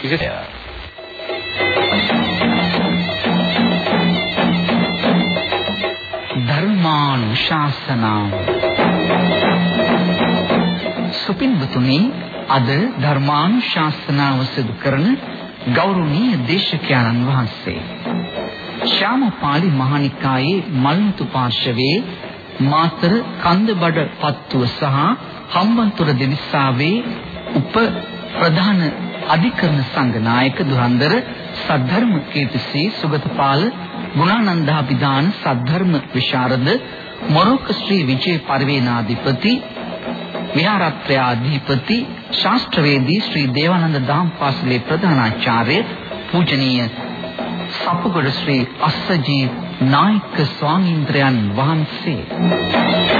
කිසිය ධර්මානුශාසනාව. සුපින්වතුනි අද ධර්මානුශාසනාව සිදු කරන ගෞරවනීය දේශකයන්න් වහන්සේ. ශ්‍යාමපාලි මහානිකායේ මල්මුතු පාර්ශවයේ මාතර කන්දබඩ පත්තුව සහ හම්බන්තොට දෙවිස්සාවේ උප ප්‍රධාන අධිකරණ සංඝ නායක දුරන්දර සද්ධර්ම කීර්තිසී සුගතපාල ගුණානන්දාභිදාන සද්ධර්ම විශාරද මොරොක්ක ශ්‍රී විජේ පරිවේනාධිපති විහාරත්‍රාධිපති ශාස්ත්‍රවේදී ශ්‍රී දේවානන්ද දාම්පාසලේ ප්‍රධානාචාර්ය පූජනීය සපුගොඩ ශ්‍රී අස්සජී නායක ස්වාමීන්ද්‍රයන් වහන්සේ.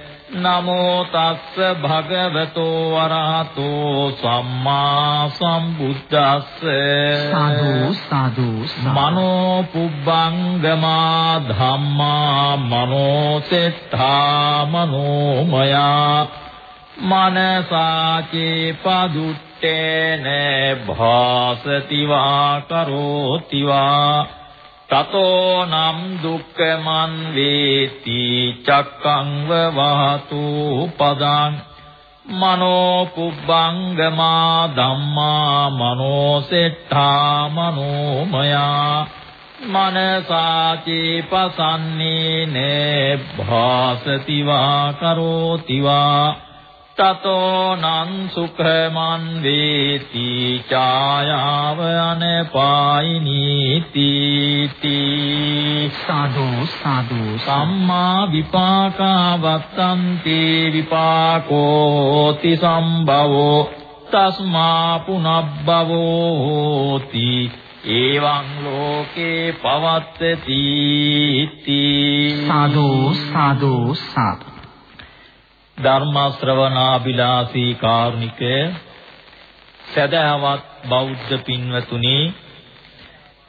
නමෝ තස්ස භගවතෝ අරහතෝ සම්මා සම්බුද්දස්ස සාදු සාදු මනෝ පුබ්බංගමා ධම්මා මනෝ සෙත්තා මනෝමයා මනසාචේ පදුත් චිත්තේන භාසති වා කරෝති වා තතෝ නම් දුක්ඛමන් වේති චක්කං වහතු පදං මනෝ පුබ්බංගමා ධම්මා මනෝ සෙට්ඨා මනෝමයා මනසාචේ පසන්නේන භාසති වා කරෝති වා තතෝ නං සුඛමන් වේති ඡායාව අනපායිනීති සාදු සාදු සම්මා විපාකා වත්තන්ති විපාකෝති සම්භවෝ. තස්මා පුනබ්බවෝ හෝති එවං ලෝකේ පවත්තති සාදු සාදු සාදු ධර්ම ශ්‍රවණාබිලාසී කාරුණික සදහවත් බෞද්ධ පින්වතුනි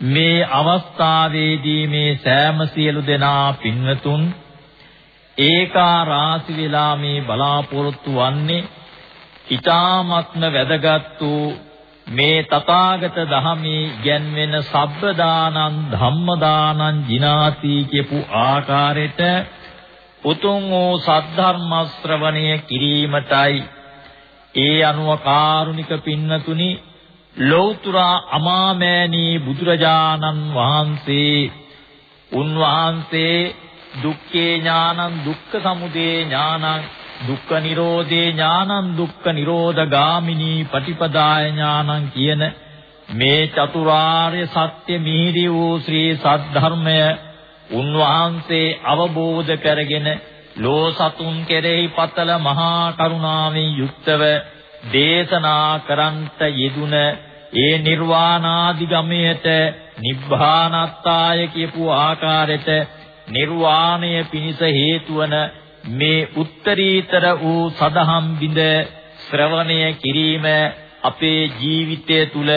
මේ අවස්ථාවේදී මේ සෑම සියලු දෙනා පින්වතුන් ඒකා රාසි වෙලා මේ බලාපොරොත්තු වන්නේ ඊ타ත්ම වැදගත් වූ මේ තථාගත ධහමේ ඉගැන්වෙන සබ්බ දානං ධම්ම දානං ජිනාති කියපු ආකාරයට උතුම් වූ සද්ධර්ම ශ්‍රවණය කිරීමටයි. ඒ අනුව කාරුණික පින්නතුනි ලෞතර අමාමෑණී බුදුරජාණන් වහන්සේ උන්වහන්සේ දුක්ඛේ ඥානං දුක්ඛ සමුදය ඥානං දුක්ඛ නිරෝධේ ඥානං දුක්ඛ නිරෝධගාමිනී පටිපදාය ඥානං කියන මේ චතුරාර්ය සත්‍ය මිහිරි වූ ශ්‍රී සද්ධර්මය උන්වහන්සේ අවබෝධ කරගෙන ලෝ සතුන් කෙරෙහි පතල මහා කරුණාවෙන් යුක්තව දේශනා කරන්ට යෙදුන ඒ නිර්වාණාදිගමයට නිබ්බානත්තාය කියපු ආකාරයට නිර්වාණය පිණිස හේතු වන මේ උත්තරීතර වූ සදහම් බිඳ ශ්‍රවණය කිරීම අපේ ජීවිතය තුළ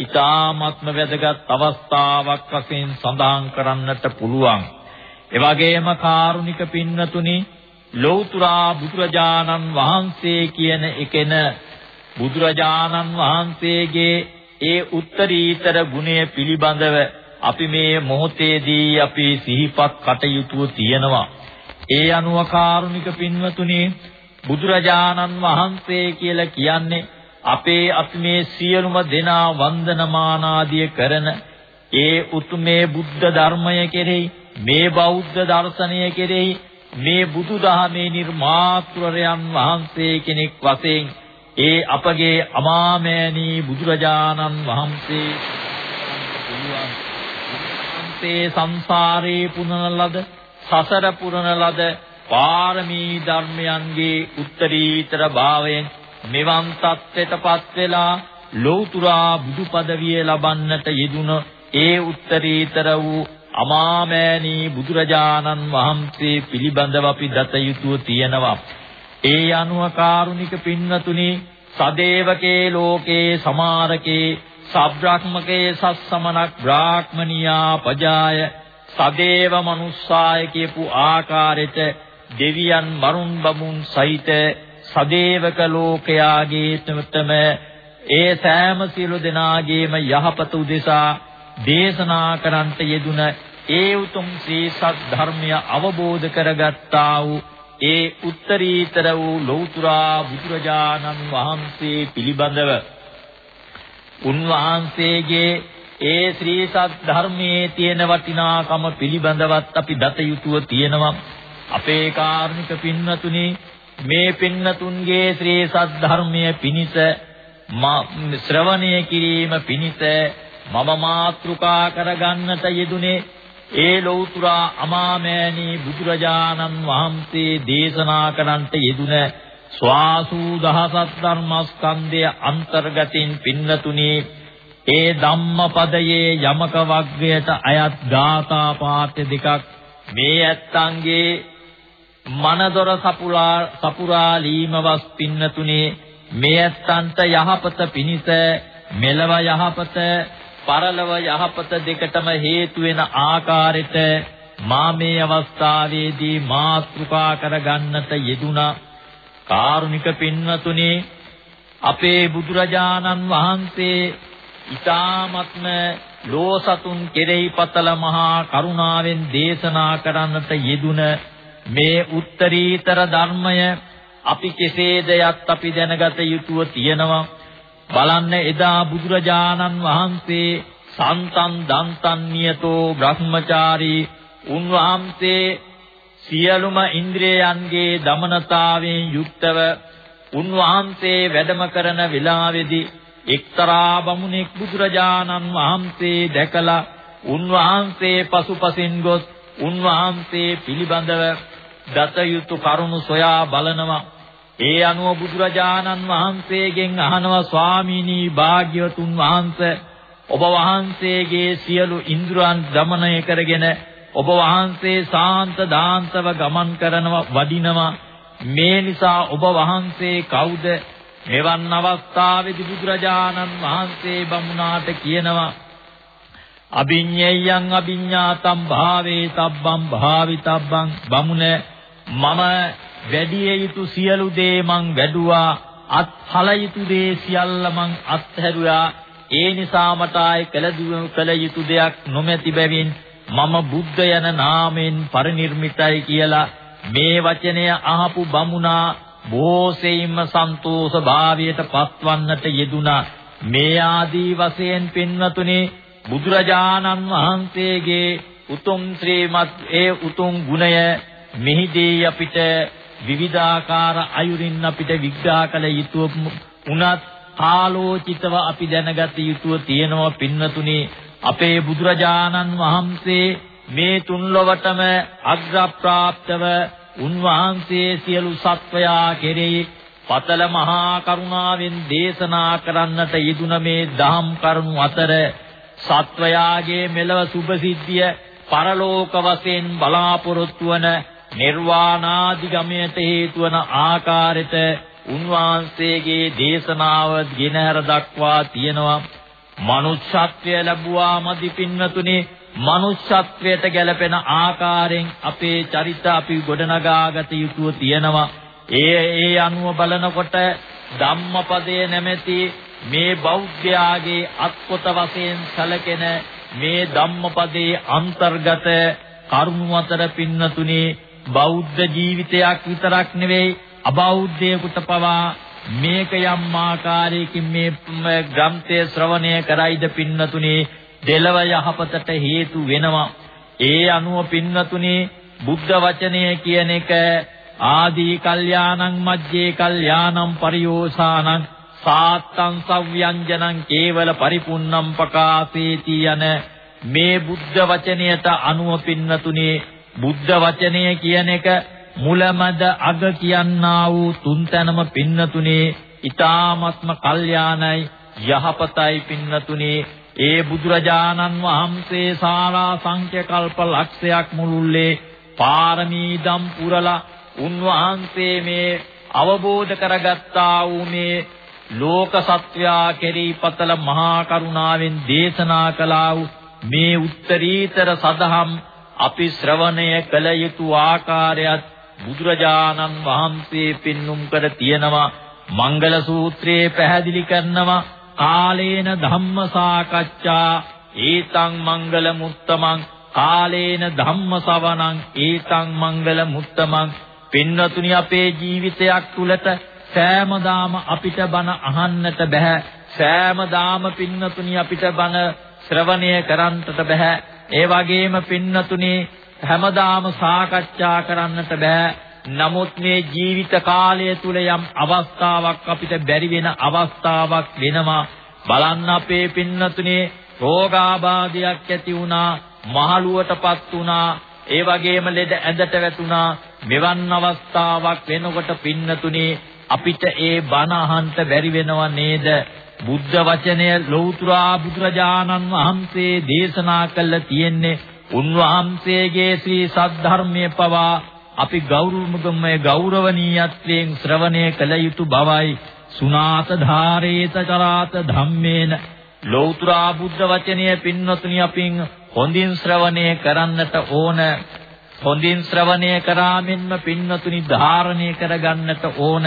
ඊ타ත්ම වැදගත් අවස්ථාවක් වශයෙන් සඳහන් කරන්නට පුළුවන්. ඒ වගේම කාරුණික පින්නතුනි ලෞතුරා බුදුරජාණන් වහන්සේ කියන එකෙන බුදුරජාණන් වහන්සේගේ ඒ උත්තරීතර ගුණය පිළිබඳව අපි මේ මොහොතේදී අපි සිහිපත් කටයුතු තියෙනවා. ඒ අනුව කාරුණික පින්වතුනි බුදුරජාණන් වහන්සේ කියලා කියන්නේ අපේ අපි මේ සියලුම දෙනා වන්දනමාන ආදිය කරන ඒ උතුමේ බුද්ධ ධර්මය කෙරෙහි මේ බෞද්ධ දර්ශනය කෙරෙහි මේ බුදුදහමේ නිර්මාතෘරයන් වහන්සේ කෙනෙක් වශයෙන් ඒ අපගේ අමාමෑණී බුදුරජාණන් වහන්සේ වහන්සේ සංසාරේ පුනන ලද සසර පුරන ලද පාරමී ධර්මයන්ගේ උත්තරීතර භාවයෙන් මෙවන් තත්ත්වයටපත් වෙලා ලෞතුරා බුදු පදවිය ලබන්නට යෙදුන ඒ උත්තරීතර වූ අමාමෑණී බුදුරජාණන් වහන්සේ පිළිබඳව අපි දත යුතුව තියෙනවා. ඒ අනුව කාරුණික පින්නතුනි සදේවකේ ලෝකේ සමාරකේ සබ්‍රාහ්මකේ සස්සමනක් බ්‍රාහ්මනියා පජාය සදේව මනුස්සාය කියපු ආකාරයට දෙවියන් මරුන් බමුන් සහිත සදේවක ලෝකයාගේ තම ඒ සෑම සියලු දෙනාගේම යහපත උදෙසා දේශනා කරන්ට යෙදුන ඒ උතුම් ශ්‍රී සත්‍ය ධර්මය අවබෝධ කරගත්තා වූ ඒ උත්තරීතර වූ ලෞතුරා බුදුරජාණන් වහන්සේ පිළිබඳව. උන්වහන්සේගේ ඒ ශ්‍රී සත්‍ය ධර්මයේ තියෙන වටිනාකම පිළිබඳවත් අපි දත යුතුව තියෙනවා. අපේ කාර්මික පින්නතුනි මේ පින්නතුන්ගේ ශ්‍රී සත්‍ය ධර්මයේ පිනිස ශ්‍රවණය කිරීම පිනිස මම මාත්‍රුකා කරගන්නට යෙදුනේ ඒ ලෞතුරා අමාමෑණී බුදුරජාණන් වහන්සේ දේශනා කරන්නට යෙදුන ස්වාසූ දහසක් ධර්මස්කන්ධය අන්තර්ගතින් පින්නතුනි ඒ ධම්මපදයේ යමක වග්ගයට අයත් ගාථා පාඨ දෙකක් මේ ඇත්තන්ගේ මනදොර සපුරා සපුරාලීමවස් පින්නතුනේ මේ ඇත්තන්ට යහපත පිණිස මෙලව යහපත පරලව යහපත දෙකටම හේතු වෙන ආකාරයට මා මේ අවස්ථාවේදී මාත්‍රිකා කරගන්නට යෙදුනා කාරුණික පින්වතුනි අපේ බුදුරජාණන් වහන්සේ ඊ타මත්ම ලෝසතුන් කෙරෙහි පතල මහා කරුණාවෙන් දේශනා කරන්නට යෙදුන මේ උත්තරීතර ධර්මය අපි කෙසේද යත් අපි දැනගත යුතුව තියෙනවා. බලන්න එදා බුදුරජාණන් වහන්සේ සන්තන් දන්තන් නියතෝ බ්‍රහ්මචාරී උන්වහන්සේ සියලුම ඉන්ද්‍රයන්ගේ දමනතාවෙන් යුක්තව උන්වහන්සේ වැඩම කරන වෙලාවේදී එක්තරා බමුණෙක් බුදුරජාණන් වහන්සේ දැකලා උන්වහන්සේ පසුපසින් ගොස් උන්වහන්සේ පිළිබඳව දත යුතු කරුණු සොයා බලනවා. ඒ අනුව බුදුරජාණන් වහන්සේගෙන් අහනවා ස්වාමීනි භාග්‍යවතුන් වහන්සේ ඔබ වහන්සේගේ සියලු ඉන්ද්‍රයන් දමනය කරගෙන ඔබ වහන්සේ සාන්ත දාන්තව ගමන් කරනවා වඩිනවා. මේ නිසා ඔබ වහන්සේ කවුද? මෙවන් අවස්ථාවේදී බුදුරජාණන් වහන්සේ බමුණාට කියනවා අභිඤ්ඤයං අභිඤ්ඤාතම් භාවේ තබ්බම් භාවිතබ්බං. බමුණ මම වැඩි යුතු සියලු දේ මං වැඩුවා අත්හල යුතු දේ සියල්ල මං අත්හැරුවා. ඒ නිසා මට ආයි කළ යුතු දෙයක් නොමැති බැවින් මම බුද්ධ යන නාමයෙන් පරිනිර්මිතයි කියලා මේ වචනය අහපු බමුණා බොහෝසෙයින්ම සන්තෝෂ භාවයට පත්වන්නට යෙදුනා මේ ආදී වශයෙන් පින්වතුනි බුදුරජාණන් වහන්සේගේ උතුම් ශ්‍රීමත් ඒ උතුම් ගුණය මෙහිදී අපිට විවිධාකාර අයුරින් අපිට විග්‍රහ කළ යුතුව උනත් කාලෝචිතව අපි දැනගත යුතුව තියෙනවා පින්වතුනි අපේ බුදුරජාණන් වහන්සේ මේ තුන්ලොවටම අග්‍රප්‍රාප්තව උන්වහන්සේ සියලු සත්වයා කෙරෙහි පතල මහා කරුණාවෙන් දේශනා කරන්නට යෙදුන මේ දහම් කරුණු අතර සත්වයාගේ මෙලව සුභසිද්ධිය පරලෝක වශයෙන් බලාපොරොත්තු වන නිර්වාණාදිගමයට හේතු වන ආකාරයට උන්වහන්සේගේ දේශනාව ගෙනහැර දක්වා තියෙනවා. මනුෂ්‍යත්වය ලැබුවා මදි පින්නතුනේ මනුෂ්‍යත්වයට ගැලපෙන ආකාරයෙන් අපේ චරිත අපි ගොඩනගාගත යුතුව තියෙනවා. ඒ ඒ අනුව බලනකොට ධම්මපදයේ නැමැති මේ බෞද්ධයාගේ අත්පොත වශයෙන් සැලකෙන මේ ධම්මපදයේ අන්තර්ගත කරුණු අතර පින්නතුනේ බෞද්ධ ජීවිතයක් විතරක් නෙවෙයි අබෞද්ධයෙකුට පවා මේක යම් ආකාරයකින් මේ ග්‍රන්ථය ශ්‍රවණය කරයිද පින්නතුනේ දෙලව යහපතට හේතු වෙනවා. ඒ අනුව පින්නතුනේ බුද්ධ වචනය කියන එක ආදී කල්යාණං මජ්ජේ කල්යාණං පරියෝසානං සාත්තං සව්‍යංජනං කේවල පරිපුන්නම් පකාසේති යන මේ බුද්ධ වචනයට අනුව පින්නතුනේ බුද්ධ වචනය කියන එක මුලමද අග කියන්නා වූ තුන්තැනම පින්නතුනේ ඊ타ත්ම කල්යාණයි යහපතයි පින්නතුනේ. ඒ බුදුරජාණන් වහන්සේ සාරා සංඛ්‍ය කල්ප ලක්ෂයක් මුළුල්ලේ පාරමී දම් පුරලා උන්වහන්සේ මේ අවබෝධ කරගත්තා වූ මේ ලෝක සත්වයා කෙරෙහි පතල මහා කරුණාවෙන් දේශනා කළා වූ මේ උත්තරීතර සදහම් අපි ශ්‍රවණය කළ යුතු ආකාරයත් බුදුරජාණන් වහන්සේ පෙන්눔 කර තියෙනවා. මංගල සූත්‍රයේ පැහැදිලි කරනවා. කාලේන ධම්ම සාකච්ඡා ඒතං මංගල මුත්තමං. කාලේන ධම්ම සවණං ඒතං මංගල මුත්තමං. පින්නතුනි අපේ ජීවිතයක් තුලට සෑමදාම අපිට බණ අහන්නට බෑ සෑමදාම පින්නතුනි අපිට බණ ශ්‍රවණය කරන්නට බෑ ඒ වගේම පින්නතුනි හැමදාම සාකච්ඡා කරන්නට බෑ. නමුත් මේ ජීවිත කාලය තුල යම් අවස්ථාවක් අපිට බැරි වෙන අවස්ථාවක් වෙනවා. බලන්න අපේ පින්නතුනේ රෝගාබාධයක් ඇති වුණා මහලුවටපත් වුණා ඒ වගේම ලෙඩ ඇඳට වැටුණා. මෙවන් අවස්ථාවක් වෙනකොට පින්නතුනේ අපිට ඒ බණ අහන්න බැරි වෙනව නේද? බුද්ධ වචනය ලෞතුරා බුදුරජාණන් වහන්සේ දේශනා කළ තියෙන්නේ උන්වහන්සේගේ ශ්‍රී සද්ධර්මයේ පවා අපි ගෞරවමුගමයේ ගෞරවනීයත්වයෙන් ශ්‍රවණය කළ යුතු බවයි සුනාත ධාරේත චරාත ධම්මේන. ලෞතුරා බුද්ධ වචනය පින්වතුනි අපින් හොඳින් ශ්‍රවණය කරන්නට ඕන. හොඳින් ශ්‍රවණය කරාමින්ම පින්වතුනි ධාරණය කරගන්නට ඕන.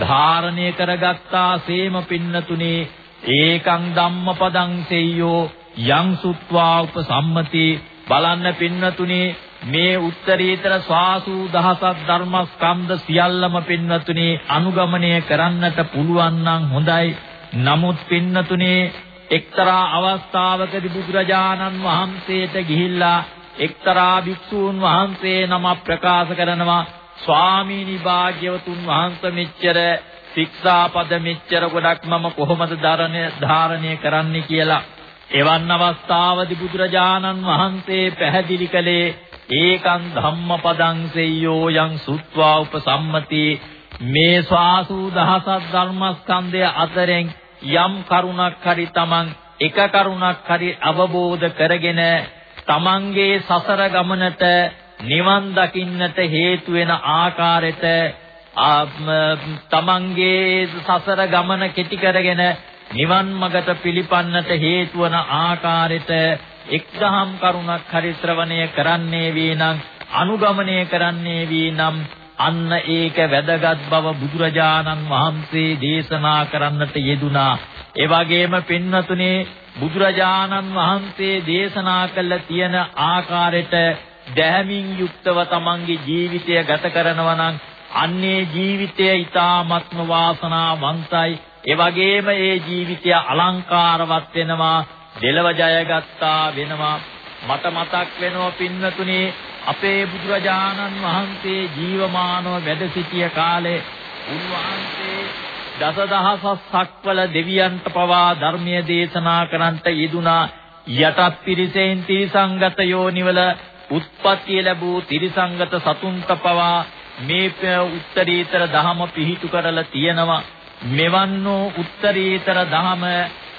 ධාරණය කරගත්තා සේම පින්නතුනේ ඒකං ධම්මපදං සෙය්‍යෝ යං සුත්වා උපසම්මති. බලන්න පින්නතුනේ මේ උත්තරීතර ස්වාසු දහසක් ධර්මස්කන්ධ සියල්ලම පින්නතුනේ අනුගමනය කරන්නට පුළුවන් නම් හොඳයි. නමුත් පින්නතුනේ එක්තරා අවස්ථාවකදී බුදුරජාණන් වහන්සේට ගිහිල්ලා එක්තරා භික්ෂූන් වහන්සේ නම ප්‍රකාශ කරනවා ස්වාමීනි භාග්‍යවතුන් වහන්සේ මෙච්චර ශික්ෂාපද මෙච්චර ගොඩක් මම කොහොමද ධාරණය කරන්නේ කියලා එවන් අවස්ථාවදී බුදුරජාණන් වහන්සේ පැහැදිලි කළේ ඒකං ධම්මපදං සෙය්‍යෝ යං සුත්වා උපසම්මති. මේ ස්වාසු දහසක් ධර්මස්කන්ධය අතරෙන් යම් කරුණක් හරි තමන් එක කරුණක් හරි අවබෝධ කරගෙන තමන්ගේ සසර ගමනට නිවන් දකින්නට හේතු වෙන ආකාරයට තමන්ගේ සසර ගමන කෙටි කරගෙන නිවන් මගට පිළිපන්නට හේතු වන ආකාරයට එක්දහම් කරුණක් හරි ශ්‍රවණය කරන්නේ වීනම් අනුගමනය කරන්නේ වීනම් අන්න ඒක වැදගත් බව බුදුරජාණන් වහන්සේ දේශනා කරන්නට යෙදුනා. ඒ වගේම පින්වතුනේ බුදුරජාණන් වහන්සේ දේශනා කළ තියෙන ආකාරයට දැහැමින් යුක්තව තමන්ගේ ජීවිතය ගත කරනවා නම් අන්නේ ජීවිතය ඊ타ත්ම වාසනාවන්තයි. ඒ වගේම ඒ ජීවිතය අලංකාරවත් වෙනවා, දෙලව ජයගත්තා වෙනවා. මට මතක් වෙනවා පින්නතුනේ අපේ බුදුරජාණන් වහන්සේ ජීවමානව වැඩ සිටිය කාලේ උන්වහන්සේ දසදහසක් සක්වල දෙවියන්ට පවා ධර්මයේ දේශනා කරන්ට යෙදුනා යටත් පිරිසෙන් තිරිසංගත යෝනිවල උත්පත්ති ලැබූ තිරිසංගත සතුන්ට පවා මේ උත්තරීතර දහම පිහිටු කරලා තියෙනවා. මෙවන් වූ උත්තරීතර දහම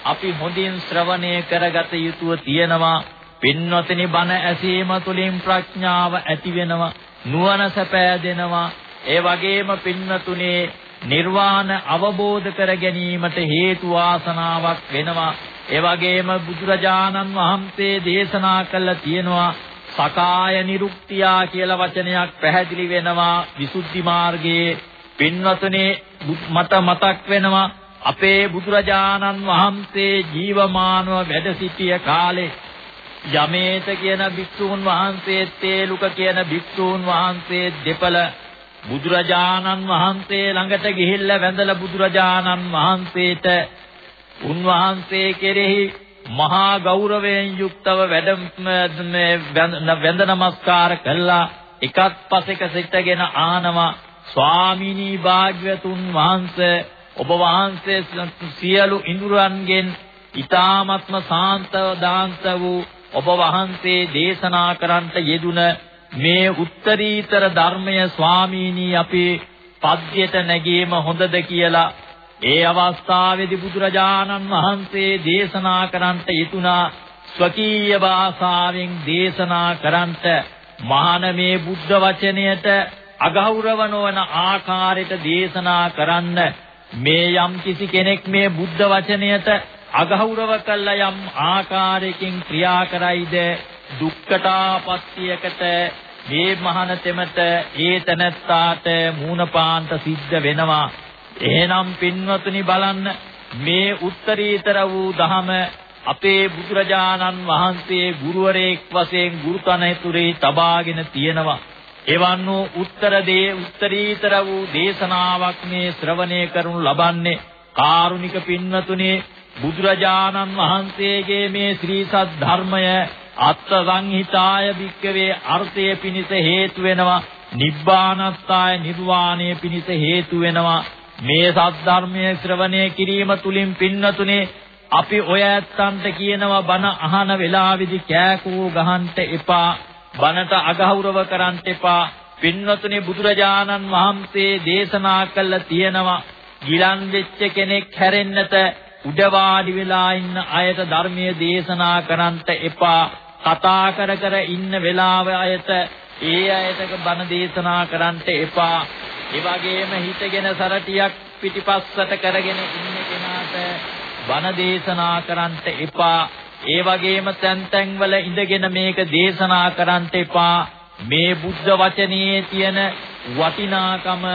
අපි හොඳින් ශ්‍රවණය කරගත යුතුව තියෙනවා. පින්වතනි බණ ඇසීම තුළින් ප්‍රඥාව ඇති වෙනවා. නුවණ සැපෑදෙනවා ඒ වගේම පින්නතුනේ නිර්වාණ අවබෝධ කර ගැනීමට හේතු වාසනාවක් වෙනවා. ඒ වගේම බුදුරජාණන් වහන්සේ දේශනා කළා තියෙනවා සකාය නිරුක්තියා කියලා වචනයක් පැහැදිලි වෙනවා විසුද්ධි මාර්ගයේ පින්වතුනේ මට මතක් වෙනවා අපේ බුදුරජාණන් වහන්සේ ජීවමානව වැඩ සිටිය කාලේ යමේත කියන භික්ෂූන් වහන්සේ තේලුක කියන භික්ෂූන් වහන්සේ දෙපළ බුදුරජාණන් වහන්සේ ළඟට ගිහිල්ලා වැඳලා බුදුරජාණන් වහන්සේට උන්වහන්සේ කෙරෙහි මහා ගෞරවයෙන් යුක්තව වැඩ වැඳ නමස්කාර කළා. එකත් පසෙක සිටගෙන ආනවා ස්වාමිනී භාග්‍යතුන් වහන්සේ. ඔබ වහන්සේ සියලු ඉඳුරන්ගෙන් ඊ타ත්ම සාන්තව දාන්ත වූ ඔබ වහන්සේ දේශනා කරන්ට යෙදුන මේ උත්තරීතර ධර්මය ස්වාමීනි අපේ පද්‍යයට නැගීම හොඳද කියලා ඒ අවස්ථාවේදී බුදුරජාණන් වහන්සේ දේශනා කරන්ට යෙතුනා ස්වකීය භාෂාවෙන් දේශනා කරන්ට මහාන මේ බුද්ධ වචනයට අගෞරව නොවන ආකාරයට දේශනා කරන්න මේ යම් කිසි කෙනෙක් මේ බුද්ධ වචනයට අගෞරව කළා යම් ආකාරයකින් ක්‍රියා කරයිද දුක්ඛතාපත්‍යයකට මේ මහානතෙමට ඒ තනත්තාට මූණපාන්ත සිද්ධ වෙනවා. එහෙනම් පින්වතුනි බලන්න මේ උත්තරීතර වූ දහම අපේ බුදුරජාණන් වහන්සේ ගුරුවරයෙක් වශයෙන් ගුරුතනතුරේ තබාගෙන තියෙනවා. එවන් වූ උත්තර දේ උත්තරීතර වූ දේශනාවක් මේ ශ්‍රවණය කරනු ලබන්නේ කාරුණික පින්වතුනි බුදුරජාණන් වහන්සේගේ මේ ශ්‍රී සද්ධර්මය අත්ථ සංහිතාය භික්කවේ අර්ථය පිණිස හේතු වෙනවා නිබ්බානත්තාය නිර්වාණය පිණිස හේතු වෙනවා. මේ සද්ධර්මයේ ශ්‍රවණය කිරීම තුලින් පින්නතුනේ අපි ඔය ඇත්තන්ට කියනවා බණ අහන වෙලාවෙදි කෑකෝ ගහන්න එපා බණට අගෞරව කරන්න එපා. පින්නතුනේ බුදුරජාණන් වහන්සේ දේශනා කළ තියෙනවා ගිලන් වෙච්ච කෙනෙක් හැරෙන්නට උඩ වාඩි වෙලා ඉන්න අයට ධර්මයේ දේශනා කරන්නට එපා. කතා කර කර ඉන්න වෙලාව අයට ඒ අයට බණ දේශනා කරන්නට එපා. ඒ වගේම හිතගෙන සරටියක් පිටිපස්සට කරගෙන ඉන්න කෙනාට බණ දේශනා කරන්නට එපා. ඒ වගේම තැන් තැන්වල ඉඳගෙන මේක දේශනා කරන්නට එපා. මේ බුද්ධ වචනේ තියෙන වටිනාකම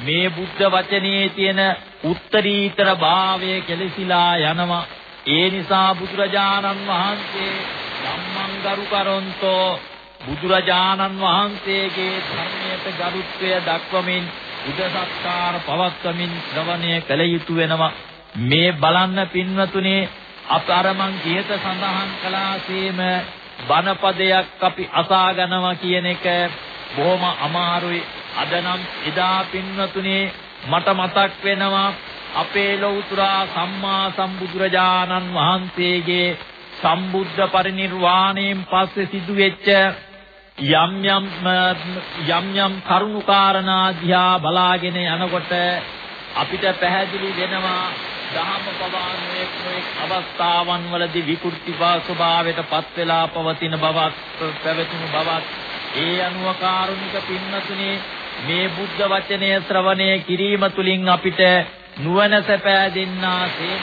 මේ බුද්ධ වචනේ තියෙන උත්තරීතර භාවය කෙලසිලා යනවා. ඒ නිසා බුදුරජාණන් වහන්සේ ධම්මං ගරු කරොන්තෝ බුදුරජාණන් වහන්සේගේ ධර්මයට ගරුත්වය දක්වමින් බුද්ධ සත්කාර පවත්වමින් ශ්‍රවණය කළ යුතු වෙනවා. මේ බලන්න පින්වතුනේ අප අර මං කියත සඳහන් කළාසේම බණපදයක් අපි අසාගනවා කියන එක බොහොම අමාරුයි. අද නම් එදා පින්වතුනේ මට මතක් වෙනවා අපේ ලෞතර සම්මා සම්බුදුරජාණන් වහන්සේගේ සම්බුද්ධ පරිනිර්වාණයෙන් පස්සේ සිදුවෙච්ච යම් යම් යම් යම් කරුණාකාරණා දිහා බලාගෙන යනකොට අපිට පැහැදිලි වෙනවා දහම පවානුවේ නොඑක් අවස්ථාවන් වලදී විකෘති ස්වභාවයට පත් වෙලා පවතින බවක් පැවතුණු බවක් ඒ අනුව කාරුණික පින්නතුනේ මේ බුද්ධ වචනය ශ්‍රවණය කිරීම තුලින් අපිට නුවණ සැපෑදෙන්නා සේම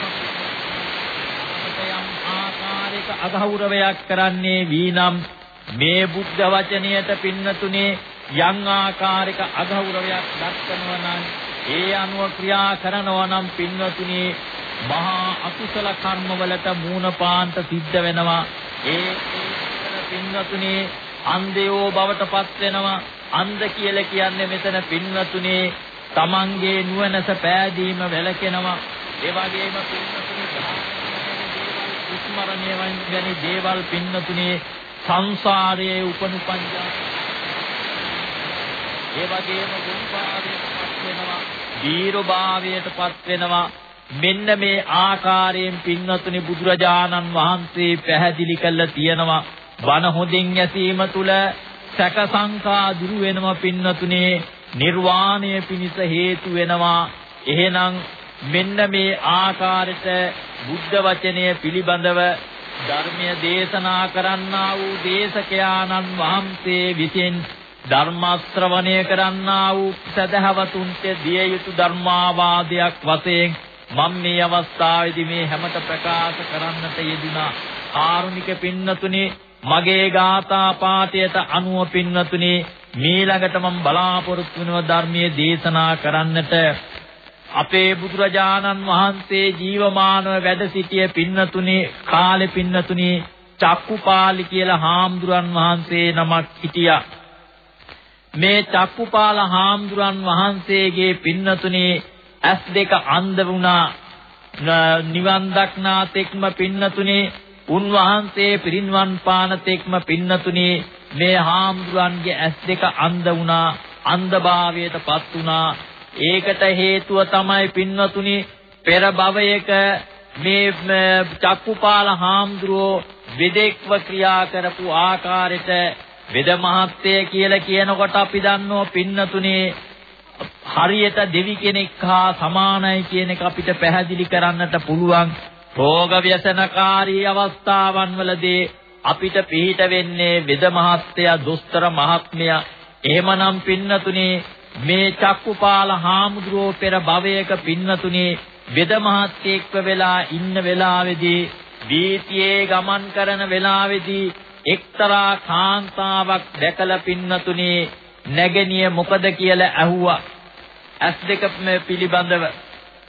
යම් ආකාරයක අගෞරවයක් කරන්නේ වීනම් මේ බුද්ධ වචනයට පින්නතුනේ යම් ආකාරයක අගෞරවයක් දක්වනවා නම් ඒ අනුව ක්‍රියා කරනවා නම් පින්නතුනේ මහා අකුසල කර්මවලට මූණපාන්ත සිද්ධ වෙනවා. ඒ පින්නතුනේ අන්ධයෝ බවට පත් වෙනවා. අන්ධ කියලා කියන්නේ මෙතන පින්නතුනේ තමන්ගේ නුවණස පෑදීම වැළකෙනවා. ඒ වගේම පින්නතුනේ ස්මරණය වැනි දේවල් පින්නතුනේ සංසාරයේ උපනුපංජා ඒ වගේම ගුණපාදයටපත් වෙනවා දීර්භාවයටපත් වෙනවා. මෙන්න මේ ආකාරයෙන් පින්නතුනි බුදුරජාණන් වහන්සේ පැහැදිලි කළා තියෙනවා බණ හොඳින් ඇසීම තුල සැක සංකා දුරු වෙනවා පින්නතුනේ නිර්වාණය පිණිස හේතු වෙනවා. එහෙනම් මෙන්න මේ ආකාරයට බුද්ධ වචනය පිළිබඳව ධර්මය දේශනා කරන්නා වූ දේශකයාණන් වහන්සේ විසින් ධර්ම ශ්‍රවණය කරන්නා වූ සදහවතුන්ට දිය යුතු ධර්මාවාදයක් වශයෙන් මම මේ අවස්ථාවේදී මේ හැමත ප්‍රකාශ කරන්නට යෙදුනා ආරුණික පින්නතුනේ මගේ ගාථා පාඨයට අනුව පින්නතුනේ මීළඟට මම බලාපොරොත්තු වෙනවා ධර්මයේ දේශනා කරන්නට. අපේ බුදුරජාණන් වහන්සේ ජීවමානව වැඩ සිටිය පින්නතුනේ කාලේ පින්නතුනේ චක්කුපාලි කියලා හාමුදුරන් වහන්සේ නමක් හිටියා. මේ චක්කුපාල හාමුදුරන් වහන්සේගේ පින්නතුනේ ඇස් දෙක අන්ධ වුණා. නිවන් දක්නා තෙක්ම පින්නතුනේ උන්වහන්සේ පිරින්වන් පාන තෙක්ම පින්නතුනේ මේ හාමුදුරන්ගේ ඇස් දෙක අන්ධ වුණා. අන්ධභාවයටපත් වුණා. ඒකට හේතුව තමයි පින්නතුනි පෙර භවයක මේ චක්කුපාල හාමුදුරුවෝ වෙදෙක්ව ක්‍රියා කරපු ආකාරයට වෙද මහත්ය කියලා කියනකොට අපි දන්නෝ පින්නතුනේ හරියට දෙවි කෙනෙක් හා සමානයි කියන එක අපිට පැහැදිලි කරන්නට පුළුවන්. රෝග ව්‍යසනකාරී අවස්ථාවන් වලදී අපිට පිහිට වෙන්නේ වෙද මහත්ය දුස්තර මහත්මයා. එහෙමනම් පින්නතුනේ මේ චක්කුපාල හාමුදුරුවෝ පෙර භවයක පින්නතුනේ වෙද මහත්යෙක්ව වෙලා ඉන්න වෙලාවේදී වීතියේ ගමන් කරන වෙලාවේදී එක්තරා කාන්තාවක් දැකලා පින්නතුනේ නැගණිය මොකද කියලා ඇහුවා. ඇස් දෙක පිළිබඳව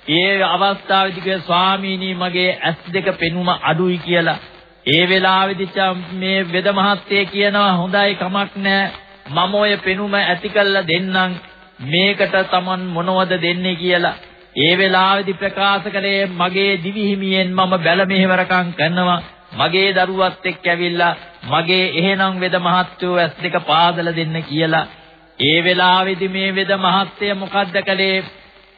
ඒ අවස්ථාවේදී කිය ස්වාමීනි මගේ ඇස් දෙක පෙනුම අඩුයි කියලා. ඒ වෙලාවේදී මේ වෙද මහත්තයා කියනවා හොඳයි කමක් නැහැ. මම ඔය පෙනුම ඇති කළා දෙන්නම්. මේකට Taman මොනවද දෙන්නේ කියලා. ඒ වෙලාවේදී ප්‍රකාශ කළේ මගේ දිවිහිමියෙන් මම බැල මෙහෙවරකම් කරනවා. මගේ දරුවත් එක්ක ඇවිල්ලා මගේ එහෙනම් වෙද මහත්තයෝ ඇස් දෙක පාදලා දෙන්න කියලා. ඒ වෙලාවේදී මේ වෙද මහත්තය මොකද්ද කළේ?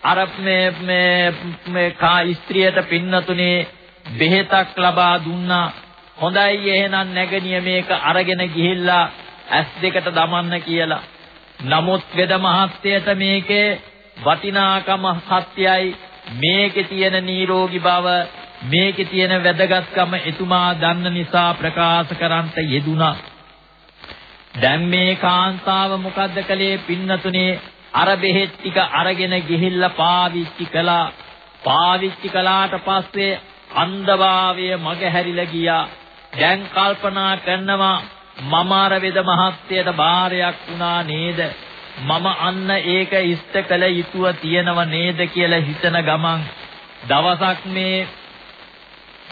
අර මේ මේ මේ කා ස්ත්‍රියට පින්නතුනේ බෙහෙතක් ලබා දුන්නා. හොඳයි එහෙනම් නැගණිය මේක අරගෙන ගිහිල්ලා ඇස් දෙකට දමන්න කියලා. නමුත් වෙද මහත්තයට මේකේ වටිනාකම සත්‍යයි මේකේ තියෙන නිරෝගී බව මේකේ තියෙන වැදගත්කම එතුමා දන්න නිසා ප්‍රකාශ කරන්ට යෙදුනා. දැන් මේ කාන්තාව මොකද්ද කළේ පින්නතුනේ අර බෙහෙත් ටික අරගෙන ගිහිල්ලා පාවිච්චි කළා. පාවිච්චි කළාට පස්සේ අන්ධභාවය මගහැරිලා ගියා. දැන් කල්පනා කරනවා මම අර වේද මහත්යට බාරයක් වුණා නේද? මම අන්න ඒක ඉෂ්ට කළ යුතුව තියෙනව නේද කියලා හිතන ගමන් දවසක් මේ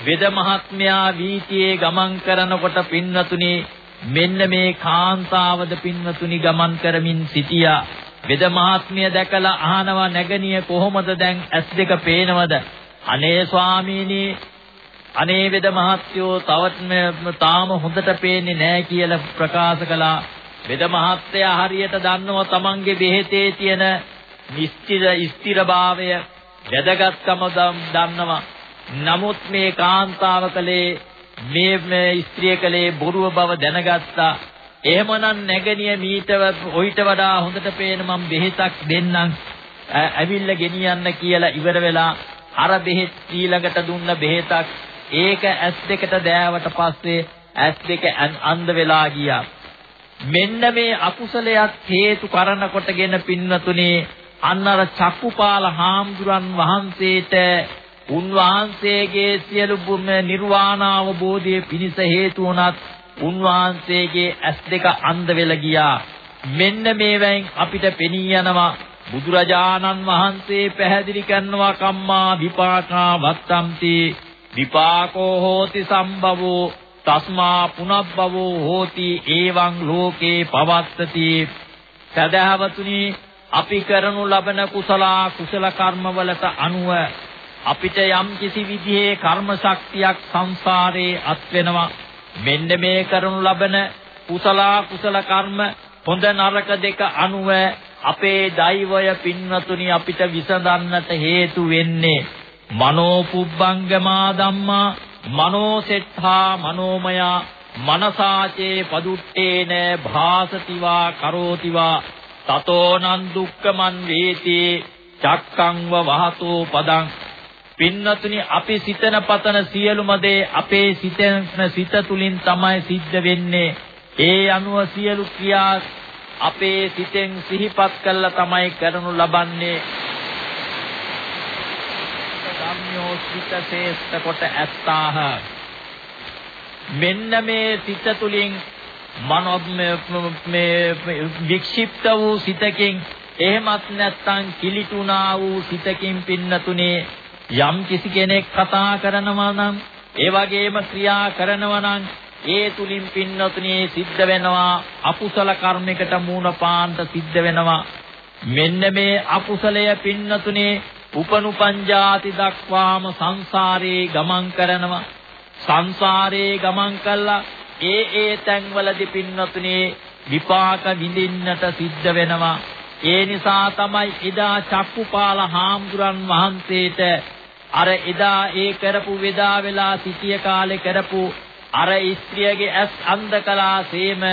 වේද මහත්මයා වීතියේ ගමන් කරනකොට පින්නතුනේ මෙන්න මේ කාන්තාවද පින්වතුනි ගමන් කරමින් සිටියා. වෙද මහත්මිය දැකලා අහනවා නැගණිය කොහොමද දැන් ඇස් දෙක පේනවද? අනේ ස්වාමීනි අනේ වෙද මහත්යෝ තවත් තාම හොඳට පේන්නේ නැහැ කියලා ප්‍රකාශ කළා. වෙද මහත්තයා හරියට දන්නවා තමන්ගේ බෙහෙතේ තියෙන නිශ්චිත ස්ථිරභාවය වැදගත්කම දන්නවා. නමුත් මේ කාන්තාව කලේ මේ මේ ස්ත්‍රිය කලේ බොරුව බව දැනගත්තා. එහෙමනම් නැගණිය මීටව ඔయిత වඩා හොඳට පේන මම බෙහෙතක් දෙන්නම්. ඇවිල්ලා ගෙනියන්න කියලා ඉවර වෙලා අර බෙහෙත් ඊළඟට දුන්න බෙහෙතක් ඒක ඇස් දෙකට දෑවට පස්සේ ඇස් දෙක අන්ධ වෙලා ගියා. මෙන්න මේ අකුසලයක් හේතු කරන කොටගෙන පින්නතුනේ අන්නර චක්කුපාල හාමුදුරන් වහන්සේට උන්වහන්සේගේ සියලු නිර්වාණ අවබෝධයේ පිණිස හේතු වුණත් උන්වහන්සේගේ ඇස් දෙක අන්ධ වෙලා ගියා. මෙන්න මේවෙන් අපිට පෙනී යනවා බුදුරජාණන් වහන්සේ පැහැදිලි කරනවා කම්මා විපාකා වත්තම්ති විපාකෝ හෝති සම්භවෝ තස්මා පුනබ්බවෝ හෝති එවං ලෝකේ පවත්තති. සදහවතුනි අපි කරනු ලබන කුසල කුසල කර්මවලට අනුව අපිට යම් කිසි විදිහේ කර්ම ශක්තියක් සංසාරේ අත් වෙනවා මෙන්න මේ කරනු ලබන කුසල කුසල කර්ම හොඳ නරක දෙක අනුව අපේ දෛවය පින්වතුනි අපිට විසඳන්නට හේතු වෙන්නේ මනෝ පුබ්බංගමා ධම්මා මනෝ සෙට්ඨා මනෝමයා මනසාචේ පදුට්ටේන භාසතිවා කරෝතිවා තතෝනං දුක්ඛමන් වේති චක්කං වහතෝ පදං පින්නතුනි අපි සිතන පතන සියලුම දේ අපේ සිතන සිත තුලින් තමයි සිද්ධ වෙන්නේ. ඒ අනුව සියලු ක්‍රියා අපේ සිතෙන් සිහිපත් කළා තමයි කරනු ලබන්නේ. ධම්මෝ සිත ශේෂ්ඨ කොට ඇත්තාහ. මෙන්න මේ සිත තුලින් මනෝ මේ වික්ෂිප්ත වූ සිතකින් එහෙමත් නැත්නම් කිලිටුනා වූ සිතකින් පින්නතුනේ යම් කිසි කෙනෙක් කතා කරනවා නම් ඒ වගේම ක්‍රියා කරනවා නම් ඒ තුලින් පින්නතුනේ සිද්ධ වෙනවා අකුසල කර්මයකට මූණ පාන්ට සිද්ධ වෙනවා මෙන්න මේ අකුසලය පින්නතුනේ උපනුපංජාති දක්වාම සංසාරේ ගමන් කරනවා. සංසාරේ ගමන් කළා. ඒ ඒ තැන්වලදී පින්නතුනේ විපාක විඳින්නට සිද්ධ වෙනවා. ඒ නිසා තමයි එදා චක්කුපාල හාමුදුරන් වහන්සේට අර එදා ඒ කරපු වේදා වෙලා සිටිය කාලේ කරපු අර ස්ත්‍රියගේ ඇස් අන්ධ කලාසේම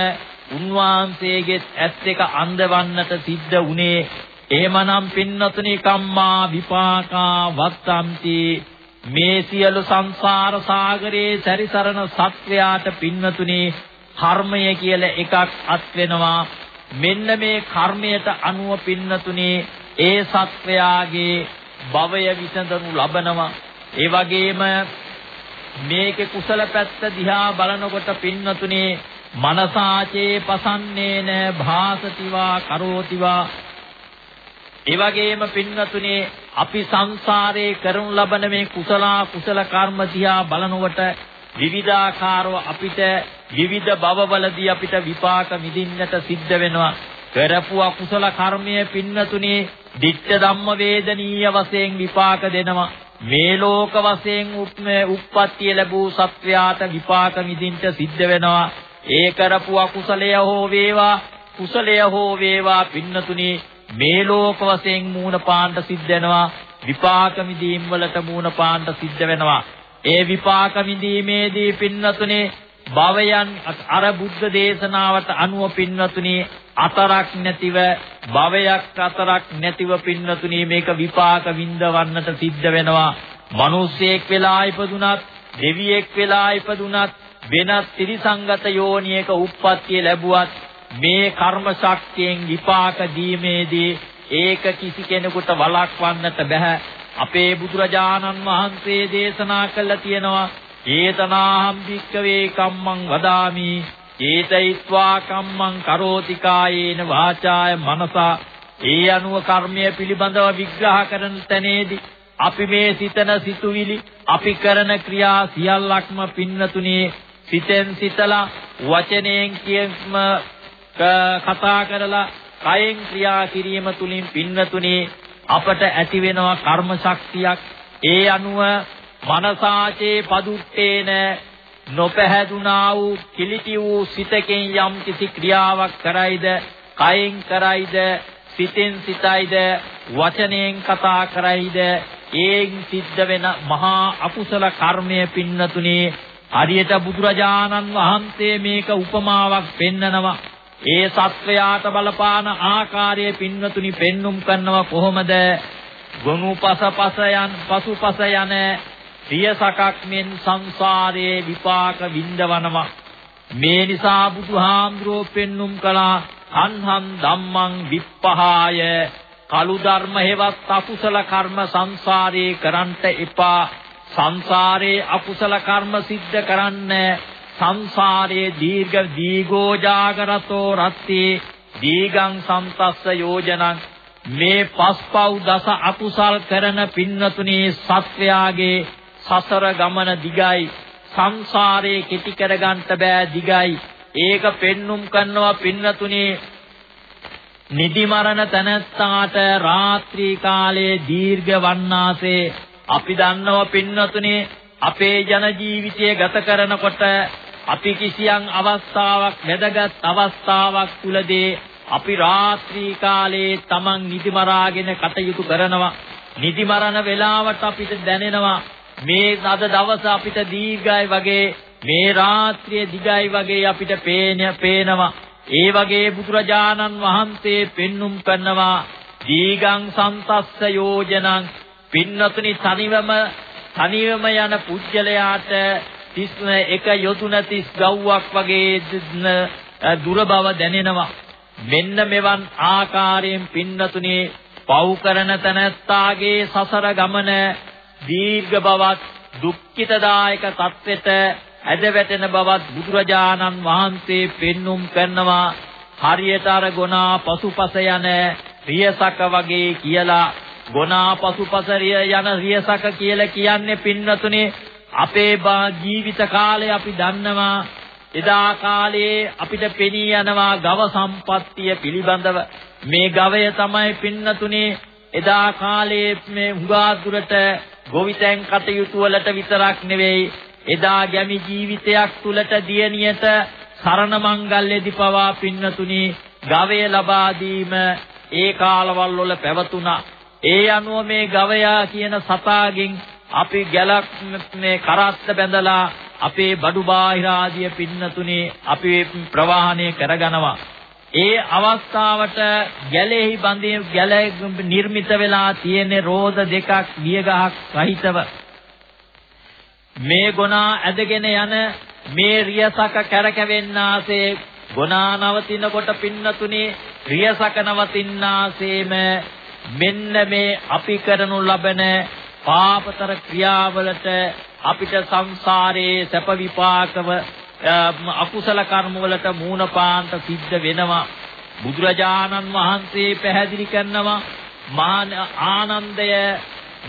උන්වහන්සේගේ ඇස් දෙක අන්ධවන්නට සිද්ධ වුණේ එහෙමනම් පින්නතුනි කම්මා විපාකා වත්තම්ති. මේ සියලු සංසාර සාගරේ සැරිසරන සත්වයාට පින්නතුනි කර්මය කියලා එකක් අත් වෙනවා මෙන්න මේ කර්මයට අනුව පින්නතුනේ ඒ සත්වයාගේ භවය විසඳනු ලබනවා. ඒ වගේම මේකේ කුසල පැත්ත දිහා බලනකොට පින්නතුනේ මනසාචේ පසන්නේන භාසතිවා කරෝතිවා. ඒ වගේම පින්නතුනේ අපි සංසාරේ කරනු ලබන මේ කුසල කුසල කර්ම දිහා බලනකොට විවිධාකාරව අපිට විවිධ භවවලදී අපිට විපාක විඳින්නට සිද්ධ වෙනවා. කරපු අකුසල කර්මයේ පින්නතුනේ දිට්ඨ ධම්ම වේදනීය වශයෙන් විපාක දෙනවා. මේ ලෝක වශයෙන් උප්පත්තිය ලැබූ සත්වයාට විපාක විඳින්න සිද්ධ වෙනවා. ඒ කරපු අකුසලය හෝ වේවා කුසලය හෝ වේවා පින්නතුනේ මේ ලෝක වශයෙන් මූණ පාන්න සිද්ධ වෙනවා. විපාක විදීම් වලට මූණ පාන්න සිද්ධ වෙනවා. ඒ විපාක විදීමේදී පින්නතුනේ භවයන් අර බුද්ධ දේශනාවට අනුව පින්නතුනේ අතරක් නැතිව භවයක් අතරක් නැතිව පින්නතුනේ මේක විපාක විඳවන්නට සිද්ධ වෙනවා. මිනිස්සෙක් වෙලා ඉපදුනත් දෙවියෙක් වෙලා ඉපදුනත් වෙනත් ත්‍රිසංගත යෝනියක උප්පත්තිය ලැබුවත් මේ කර්ම ශක්තියෙන් විපාක දීමේදී ඒක කිසි කෙනෙකුට වළක්වන්නට බෑ අපේ බුදුරජාණන් වහන්සේ දේශනා කළා තියෙනවා ඒතනාහම් භික්කවේ කම්මං වදාමි ඒතයිත්වා කම්මං කරෝති කායේන වාචාය මනසා. ඒ අනුව කර්මය පිළිබඳව විග්‍රහ කරන තැනේදී අපි මේ සිතන සිතුවිලි අපි කරන ක්‍රියා සියල්ලක්ම පින්නතුනේ සිතෙන් සිතලා වචනයෙන් කියම කතා කරලා කයෙන් ක්‍රියා කිරීම තුලින් පින්නතුනේ අපට ඇති වෙනවා කර්ම ශක්තියක්. ඒ අනුව මනසාචේ පදුට්ටේන නොපැහැදුනා වූ කිලිටි වූ සිතකින් යම් කිසි ක්‍රියාවක් කරයිද කයෙන් කරයිද සිතෙන් සිතයිද වචනයෙන් කතා කරයිද ඒන් සිද්ධ වෙන මහා අකුසල කර්මය පින්නතුනේ. හරියට බුදුරජාණන් වහන්සේ මේක උපමාවක් පෙන්නනවා. ඒ සත්වයාට බලපාන ආකාරයේ පින්නතුනි පෙන්눔 කරනවා කොහොමද? ගොනුපසපස යන් පසුපස යන සියසකක් මෙන් සංසාරයේ විපාක විඳවනවා. මේ නිසා බුදුහාමුදුරෝ පෙන්눔 කළා අන්හං ධම්මං විප්පහාය. කලු ධර්ම හේවත් අකුසල කර්ම සංසාරේ කරන්ට එපා. සංසාරේ අකුසල කර්ම සිද්ධ කරන්නේ සංසාරයේ දීර්ඝ දීගෝ ජාගරතෝ රත්ති දීගං සම්තස්ස යෝජනං මේ පස්පව් දස අකුසල් කරන පින්නතුනේ සත්වයාගේ සසර ගමන දිගයි. සංසාරේ කෙටි කරගන්න බෑ දිගයි. ඒක පෙන්눔 කරනවා පින්නතුනේ නිදි මරණ තනත්තාට රාත්‍රී කාලයේ දීර්ඝ වන්නාසේ. අපි දන්නව පින්නතුනේ අපේ ජන ජීවිතය ගත කරනකොට අපි කිසියම් අවස්ථාවක් වැදගත් අවස්ථාවක් තුලදී අපි රාත්‍රී කාලයේ Taman නිදිමරාගෙන කටයුතු කරනවා. නිදිමරන වෙලාවට අපිට දැනෙනවා මේ අද දවස අපිට දීර්ඝයි වගේ මේ රාත්‍රිය දිගයි වගේ අපිට පේන පේනවා. ඒ වගේ බුදුරජාණන් වහන්සේ පෙන්눔 කරනවා දීගං සම්තස්ස යෝජනං. පින්නතුනි තනිවම තනිවම යන පුජ්‍යලයාට 31 යොදුන 30 ගව්වක් වගේ දුර බව දැනෙනවා. මෙන්න මෙවන් ආකාරයෙන් පින්නතුනේ පව් කරන තනත්තාගේ සසර ගමන දීර්ඝ බවත් දුක්ඛිතදායක තත්වෙට ඇද වැටෙන බවත් බුදුරජාණන් වහන්සේ පෙන්눔 කරනවා හරියට අර ගොනා පසුපස යන රියසක වගේ කියලා ගොනා පසුපස යන රියසක කියලා කියන්නේ පින්නතුනේ අපේ ජීවිත කාලේ අපි දන්නවා එදා කාලේ අපිට පෙනී යනවා ගව සම්පත්තිය පිළිබඳව. මේ ගවය තමයි පින්නතුනේ එදා කාලේ මේ හුඟා දුරට ගොවිතැන් කටයුතු වලට විතරක් නෙවෙයි එදා ගැමි ජීවිතයක් තුලට දියණියට සරණ මංගල්‍යදී පවා පින්නතුනි ගවය ලබා දීම ඒ කාලවල වල පැවතුණා. ඒ අනුව මේ ගවයා කියන සතාගෙන් අපි ගැලක් මේ කරත්ත බැඳලා අපේ බඩු බාහිර ආදිය පින්නතුනේ අපි ප්‍රවාහණය කරගනවා. ඒ අවස්ථාවට ගැලෙහි බඳින ගැල නිර්මිත වෙලා තියෙන රෝද දෙකක් වියගහක් සහිතව මේ ගුණා ඇදගෙන යන මේ රියසක කැරකෙන්නාසේ ගුණා නවතිනකොට පින්නතුනේ ක්‍රියසකනවතින්නාසේම මෙන්න මේ අපි කරනු ලබන පාපතර ක්‍රියාවලට අපිට සංසාරයේ සැප විපාකව අකුසල කර්ම වලට මූණ පාන්ත සිද්ධ වෙනවා. බුදුරජාණන් වහන්සේ පැහැදිලි කරනවා මහා ආනන්දය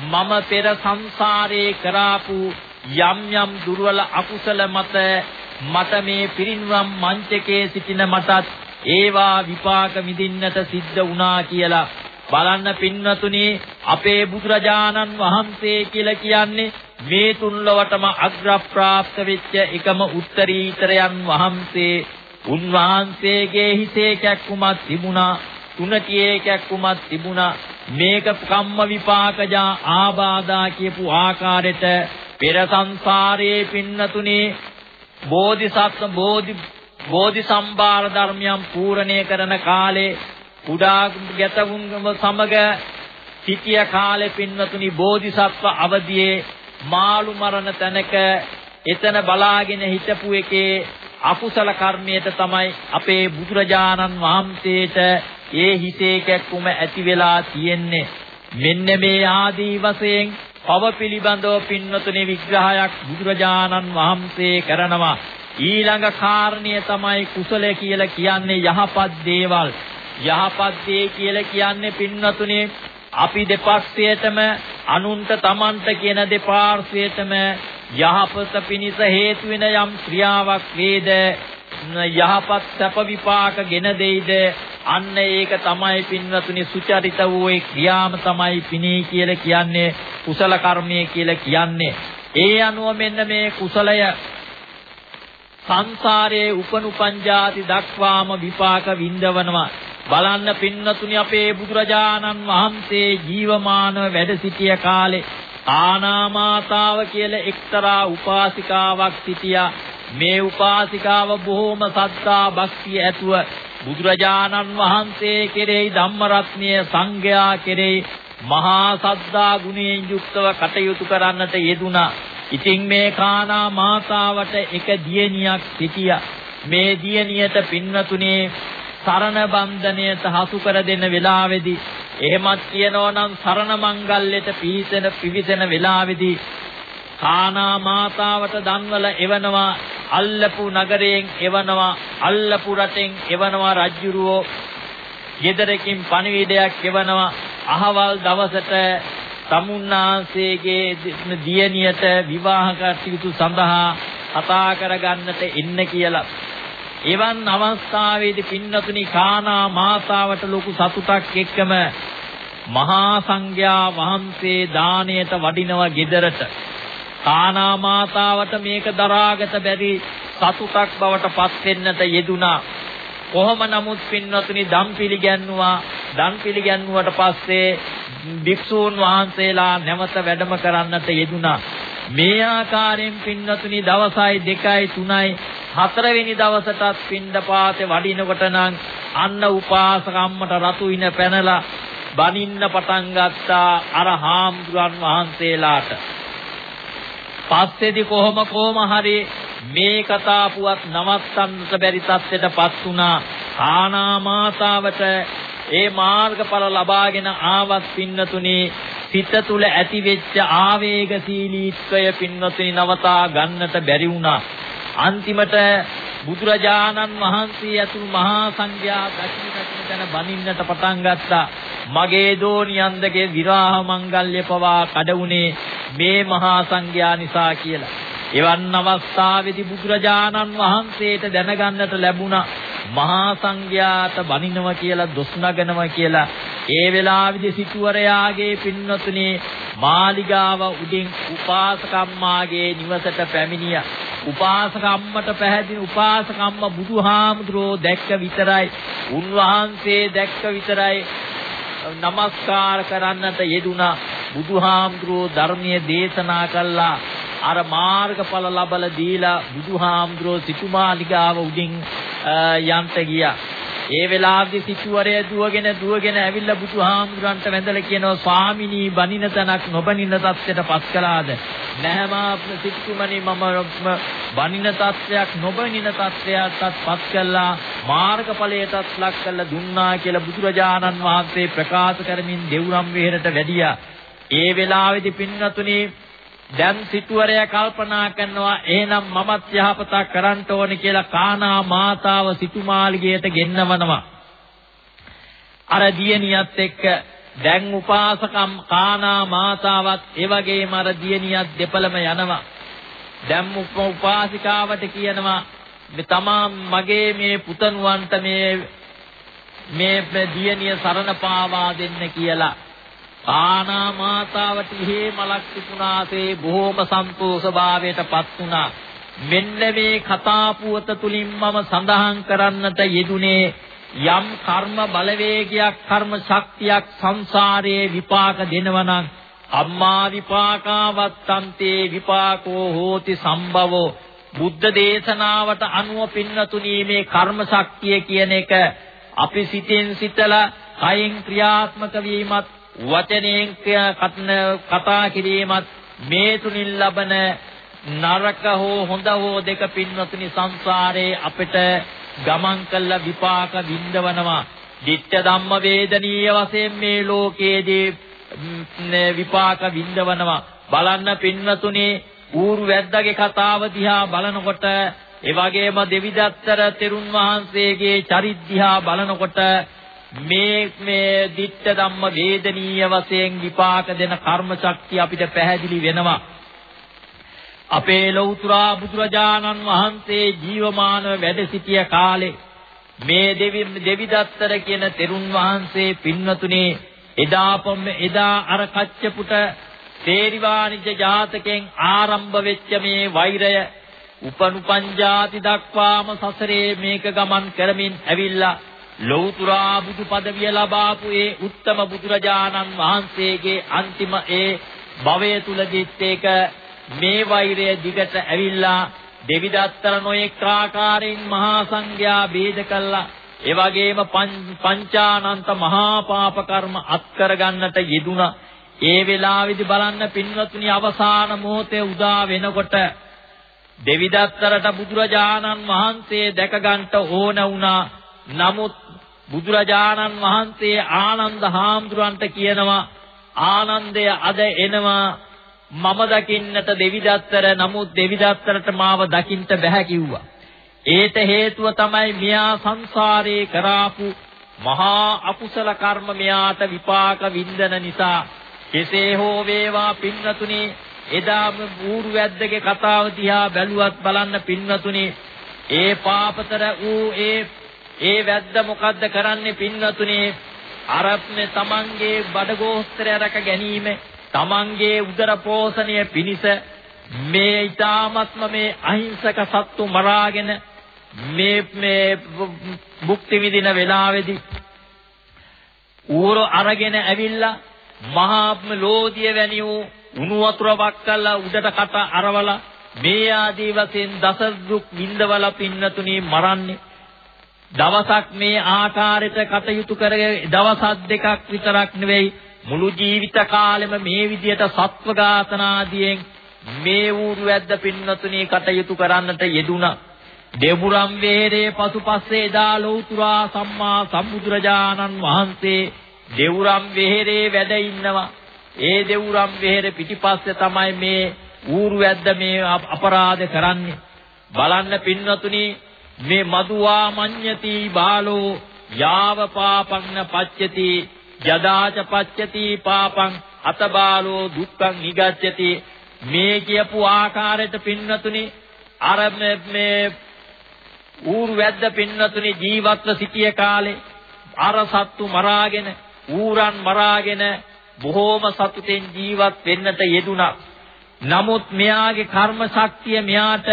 මම පෙර සංසාරේ කරාපු යම් යම් දුර්වල අකුසල මත මට මේ පිරින්වම් මංචකයේ සිටින මටත් ඒවා විපාක විඳින්නට සිද්ධ වුණා කියලා බලන්න පින්වතුනි අපේ බුදුරජාණන් වහන්සේ කියලා කියන්නේ මේ තුන්ලවටම අග්‍රප්‍රාප්ත වෙච්ච එකම උත්තරීතරයන් වහන්සේ. උන්වහන්සේගේ හිතේ කැක්කුමක් තිබුණා තුනටියේ කැක්කුමක් තිබුණා. මේක කම්ම විපාකජා ආබාධා කියපු ආකාරයට පෙර සංසාරයේ පින්නතුනේ බෝධිසත්ව බෝධි බෝධි සම්භාර ධර්මයන් පූර්ණේ කරන කාලේ කුඩා ගැතවුන්ගම සමග සිටිය කාලේ පින්නතුනි බෝධිසත්ව අවදියේ මාළු මරණ තැනක එතන බලාගෙන හිටපු එකේ අකුසල කර්මයට තමයි අපේ බුදුරජාණන් වහන්සේට ඒ හිතේ කැක්කුම ඇති වෙලා තියෙන්නේ. මෙන්න මේ ආදී වශයෙන් පව පිළිබඳව පින්නතුනේ විග්‍රහයක් බුදුරජාණන් වහන්සේ කරනවා. ඊළඟ කාරණය තමයි කුසලය කියලා කියන්නේ යහපත් දේවල්. යහපත් දේ කියලා කියන්නේ පින්නතුනේ අපි දෙපක්ෂයටම අනුන්ට තමන්ට කියන දෙපාර්ශ්වයටම යහපත පිණිස හේතු වෙන යම් ක්‍රියාවක් වේද? යහපත් සැප විපාක ගෙන දෙයිද? අන්න ඒක තමයි පින්වතුනි සුචරිත වූ ඒ ක්‍රියාම තමයි පිණී කියලා කියන්නේ කුසල කර්මය කියලා කියන්නේ. ඒ අනුව මෙන්න මේ කුසලය සංසාරයේ උපනුපංජාති දක්වාම විපාක විඳවනවා. බලන්න පින්නතුනි අපේ බුදුරජාණන් වහන්සේ ජීවමානව වැඩ සිටිය කාලේ ආනාමාතාව කියලා එක්තරා උපාසිකාවක් සිටියා මේ උපාසිකාව බොහෝම සත්තා භක්තිය ඇතුව බුදුරජාණන් වහන්සේ කෙරෙහි ධම්මරත්නය සංඝයා කෙරෙහි මහා සද්දා ගුණයෙන් යුක්තව කටයුතු කරන්නට යෙදුනා. ඉතින් මේ කානා මාතාවට එක දියණියක් සිටියා. මේ දියණියට පින්නතුනේ සරණ බන්ධනයට හසු කර දෙන වෙලාවේදී එහෙමත් කියනවා නම් සරණ මංගල්‍යයට පිහිසෙන පිවිසෙන වෙලාවේදී කානා මාතාවට දන්වල එවනවා අල්ලපු නගරයෙන් එවනවා අල්ලපු රටෙන් එවනවා රජ්ජුරුවෝ. ගෙදරකින් පණිවිඩයක් එවනවා. අහවල් දවසට තමුන්නාන්සේගේ දියණියට විවාහ කටයුතු සඳහා කතා කරගන්නට එන්න කියලා. එවන් අවස්ථාවේදී පින්නතුනි කානා මාතාවට ලොකු සතුටක් එක්කම මහා සංඝයා වහන්සේ දාණයට වඩිනව ගෙදරට. කානා මාතාවට මේක දරාගත බැරි සතුටක් බවට පත් වෙන්නට යෙදුනා කොහොම නමුත් පින්නතුනි දම් පිළිගන්නවා. දන් පිළිගන්නුවට පස්සේ භික්ෂූන් වහන්සේලා නැවත වැඩම කරන්නට යෙදුනා මේ ආකාරයෙන් පින්නතුනි දවසයි දෙකයි තුනයි හතරවෙනි දවසටත් පින්ඩපාතේ වඩිනකොට නම් අන්න උපාසකම්මට රතු ඉන පැනලා බනින්න පටන් ගත්තා අර හාමුදුරන් වහන්සේලාට. පස්සේදී කොහොම කොහම හරි මේ කතා පුවත් නවත්තන්නට බැරි තත්ත්වයටපත් වුණා. ආනා මාතාවට ඒ මාර්ගඵල ලබාගෙන ආවත් පින්නතුනේ සිත තුළ ඇති වෙච්ච ආවේගශීලීත්වය පින්නතුනි නවතා ගන්නට බැරි වුණා අන්තිමට බුදුරජාණන් වහන්සේ ඇතුළු මහා සංඝයා දකින්න දකින්න තැන බනින්නට පටන් ගත්තා. මගේ දෝනියන්දගේ විරාහ මංගල්‍ය පවා කඩුනේ මේ මහා සංඝයා නිසා කියලා. එවන් අවස්ථාවේදී බුදුරජාණන් වහන්සේට දැනගන්නට ලැබුණා මහා සංඝයාට බනිනවා කියලා දොස් නගනවා කියලා ඒ වෙලාවේදී සිටුවරයාගේ පින්වතුනි මාලිගාව උඩින් උපාසකම්මාගේ නිවසට පැමිණියා. උපාසකම්මට පැහැදිලි උපාසකම්ම බුදුහාමුදුරෝ දැක්ක විතරයි. උන්වහන්සේ දැක්ක විතරයි নমස්කාර කරන්නට යෙදුනා බුදුහාමුදුරෝ ධර්මයේ දේශනා කළා. අර මාර්ගඵල ලබල දීලා බුදුහාමුදුරෝ සිටුමාලිගාව උඩින් යන්ට ගියා. ඒ වෙලාවේදී සිටුවරය දුවගෙන දුවගෙන ඇවිල්ලා බුදුහාමුදුරන්ට වැඳලා කියනවා ස්වාමිනී බනින තනක් නොබනින තත්ත්වයට පත් කළාද? නැහැමා සිටුමනි මම බනින තත්ත්වයක් නොබනින තත්ත්වයටත් පත් කළා. මාර්ගඵලයටත් ලක් කළා දුන්නා කියලා බුදුරජාණන් වහන්සේ ප්‍රකාශ කරමින් දෙවුරම් වෙහෙරට වැඩියා. ඒ වෙලාවේදී පින්නතුනේ දැන් සිටුවරයා කල්පනා කරනවා එහෙනම් මමත් යහපතක් කරන්න ඕනේ කියලා කානා මාතාව සිටුමාලිගයට ගෙන්නවනවා. අර දියණියත් එක්ක දැන් උපාසකම් කානා මාතාවත් ඒ වගේම අර දියණියත් දෙපළම යනවා. දැන් උපාසිකාවට කියනවා තමා මගේ මේ පුතණුවන්ට මේ මේ දියණිය සරණ පාවා දෙන්න කියලා ආනා මාතාවට ඉහි මලක් තිබුණාසේ බොහෝම සන්තෝෂ භාවයටපත් වුණා. මෙන්න මේ කතා පුවත තුලින් මම සඳහන් කරන්නට යෙදුනේ යම් කර්ම බලවේගයක් කර්ම ශක්තියක් සංසාරයේ විපාක දෙනවනම් අම්මා විපාකාවත්තන්තේ විපාකෝ හෝති සම්භවෝ බුද්ධ දේශනාවට අනුව පින්නතුණී මේ කර්ම ශක්තිය කියන එක අපි සිතෙන් සිතලා කයින් ක්‍රියාත්මක වීමත් වචනයෙන් කතා කිරීමත් මේ තුنين ලබන නරක හෝ හොඳ හෝ දෙක පින්වතුනි සංසාරේ අපිට ගමන් කළ විපාක විඳවනවා. ditta ධම්ම වේදනීය වශයෙන් මේ ලෝකයේදී විපාක විඳවනවා. බලන්න පින්වතුනි ඌරු වැද්දාගේ කතාව දිහා බලනකොට ඒ වගේම දෙවිදත්තර තෙරුන් වහන්සේගේ චරිත් දිහා බලනකොට මේ මේ ditta ධම්ම වේදනීය වශයෙන් විපාක දෙන කර්ම ශක්තිය අපිට පැහැදිලි වෙනවා. අපේ ලෞතුරා බුදුරජාණන් වහන්සේ ජීවමානව වැඩ සිටිය කාලේ මේ දෙවි දෙවිදත්තර කියන තෙරුන් වහන්සේ පින්වතුනේ එදාපොම් එදා අර කච්චපුට තේරිවාණිජ ජාතකෙන් ආරම්භ වෙච්ච මේ වෛරය උපනුපංජාති දක්වාම සසරේ මේක ගමන් කරමින් ඇවිල්ලා ලෞතුරා බුදු පදවිය ලබාපු ඒ උත්තම බුදුරජාණන් වහන්සේගේ අන්තිම ඒ භවය තුලදීත් ඒක මේ වෛරය දිගට ඇවිල්ලා දෙවිදත්තර නොඑක ආකාරයෙන් මහා සංඝයා ભેද කළා. ඒ වගේම පංචානන්ත මහා පාප කර්ම අත්කර ගන්නට යෙදුණා. ඒ වෙලාවේදී බලන්න පින්වත්නි අවසාන මොහොතේ උදා වෙනකොට දෙවිදත්තරට බුදුරජාණන් වහන්සේ දැක ගන්නට ඕන වුණා. නමුත් බුදුරජාණන් වහන්සේ ආනන්ද හාමුදුරන්ට කියනවා ආනන්දය අද එනවා මම දකින්නට දෙවිදත්තර නමුත් දෙවිදත්තරට මාව දකින්න බෑ කිව්වා. ඒට හේතුව තමයි මෙයා සංසාරේ කරාපු මහා අකුසල කර්ම මෙයාට විපාක වින්දන නිසා කෙසේ හෝ වේවා පින්නතුනි එදාම ඌරු වැද්දගේ කතාව දිහා බැලුවත් බලන්න පින්නතුනි ඒ පාපතර ඌ ඒ ඒ වැද්ද මොකද්ද කරන්නේ පින්වතුනි? අරත්නේ තමන්ගේ බඩගෝස්තරය රැක ගැනීම තමන්ගේ උදර පෝෂණය පිණිස මේ ඊ타මත්ම මේ අහිංසක සත්තු මරාගෙන මේ මේ භුක්ති විඳින වෙලාවේදී ඌර අරගෙන ඇවිල්ලා මහා ලෝධිය වැනි වූ උණු වතුර වක්කලා උඩට කට අරවලා මේ ආදී වශයෙන් දස දුක් විඳවලා පින්නතුණි මරන්නේ. දවසක් මේ ආකාරයට කටයුතු කරගෙන දවසක් දෙකක් විතරක් නෙවෙයි මුළු ජීවිත කාලෙම මේ විදියට සත්ව ඝාතනාදියෙන් මේ ඌරු වැද්ද පින්නතුණී කටයුතු කරන්නට යෙදුණා. දෙවුරම් වේරේ පසුපස්සේ එදා ලෞතුරා සම්මා සම්බුදුරජාණන් වහන්සේ දෙවුරම් වෙහෙරේ වැඩ ඉන්නවා. ඒ දෙවුරම් වෙහෙර පිටිපස්සේ තමයි මේ ඌරු වැද්ද මේ අපරාධ කරන්නේ. බලන්න පින්නතුණී මේ මදුවා මඤ්ඤති බාලෝ යාව පාපං පච්චති යදාච පච්චති පාපං අතබාලෝ දුක්ඛං නිගච්ඡති මේ කියපු ආකාරයට පින්නතුනි අර මේ ඌරු වැද්ද පින්නතුනි ජීවත්ව සිටිය කාලේ අර සත්තු මරාගෙන ඌරන් මරාගෙන බොහෝම සතුටෙන් ජීවත් වෙන්නට යෙදුණා. නමුත් මෙයාගේ කර්ම ශක්තිය මෙයාට